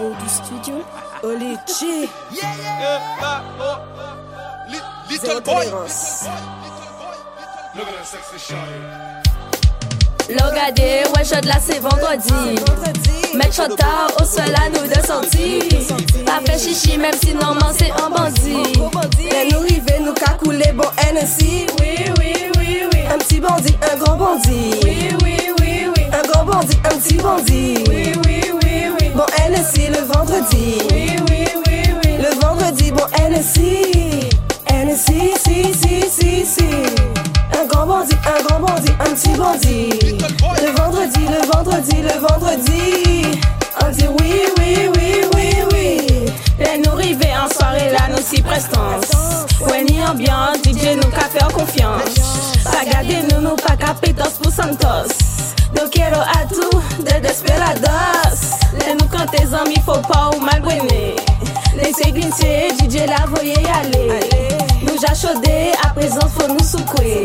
Au du studio. Olichi. Little Zéro boy. Look at that sexy shawty. Logade, ouais, je de là, c'est vendredi. Mettre chota au sol à nous de sortir. Pas fait chichi, même si normalement c'est un bandit. Les nous river, nous qu'a coulé bon NSI. Oui, oui, oui, oui. Un petit bandit, un grand bandit. Oui, oui, oui, oui. Un grand bandit, un petit bandit. Oui, oui, NSI le vendredi. Oui, oui, oui, oui. Le vendredi, bon NSI. NSI, si, si, si, si. Un grand bandit, un grand bandit, un petit bandit. Le vendredi, le vendredi, le vendredi. On dit oui, oui, oui, oui, oui. Les nous river en soirée là, nous si prestance. Ouais, ni ambiance, DJ nous qu'a faire confiance. Pas garder nous, nous pas qu'à pour Santos. Yo quiero a tout de desperados. Tes amis, faut pas ou mal brûler. Les ségriniers, DJ la voyez y aller. Nous j'achaudé, à présent faut nous soucouer.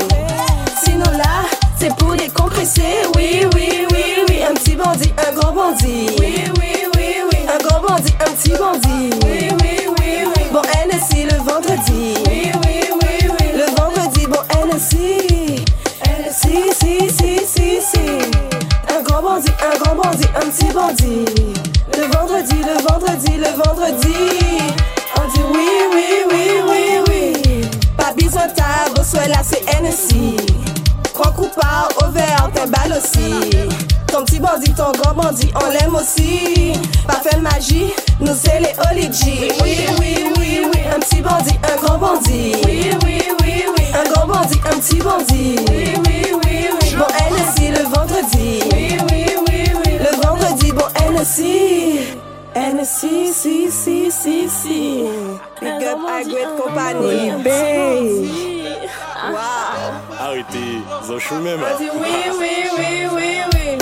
Sinon là, c'est pour décompresser. Oui, oui, oui, oui. Un petit bandit, un grand bandit. Oui, oui, oui, oui. Un grand bandit, un petit bandit. Oui, oui, oui, oui. Bon NSI le vendredi. Oui, oui, oui, oui. Le vendredi, bon. NSI, bandit, un petit bandit. Le vendredi, le vendredi, le vendredi. On dit oui, oui, oui, oui, oui. Pas besoin de soit là c'est NSI. Trois au vert, t'es balle aussi. Ton petit bandit, ton grand bandit, on l'aime aussi. Pas fait de magie, nous c'est les Oligi. Oui, oui, oui, oui. Un petit bandit, un grand bandit. Oui, oui, oui, oui. Un grand bandit, un petit bandit. Vendredi, bon NSI. NSI, si, si, si, si. Big up à Great Company. Babe. Wow. Arrêtez, ils ont chaud même. On dit oui, oui, oui, oui, oui.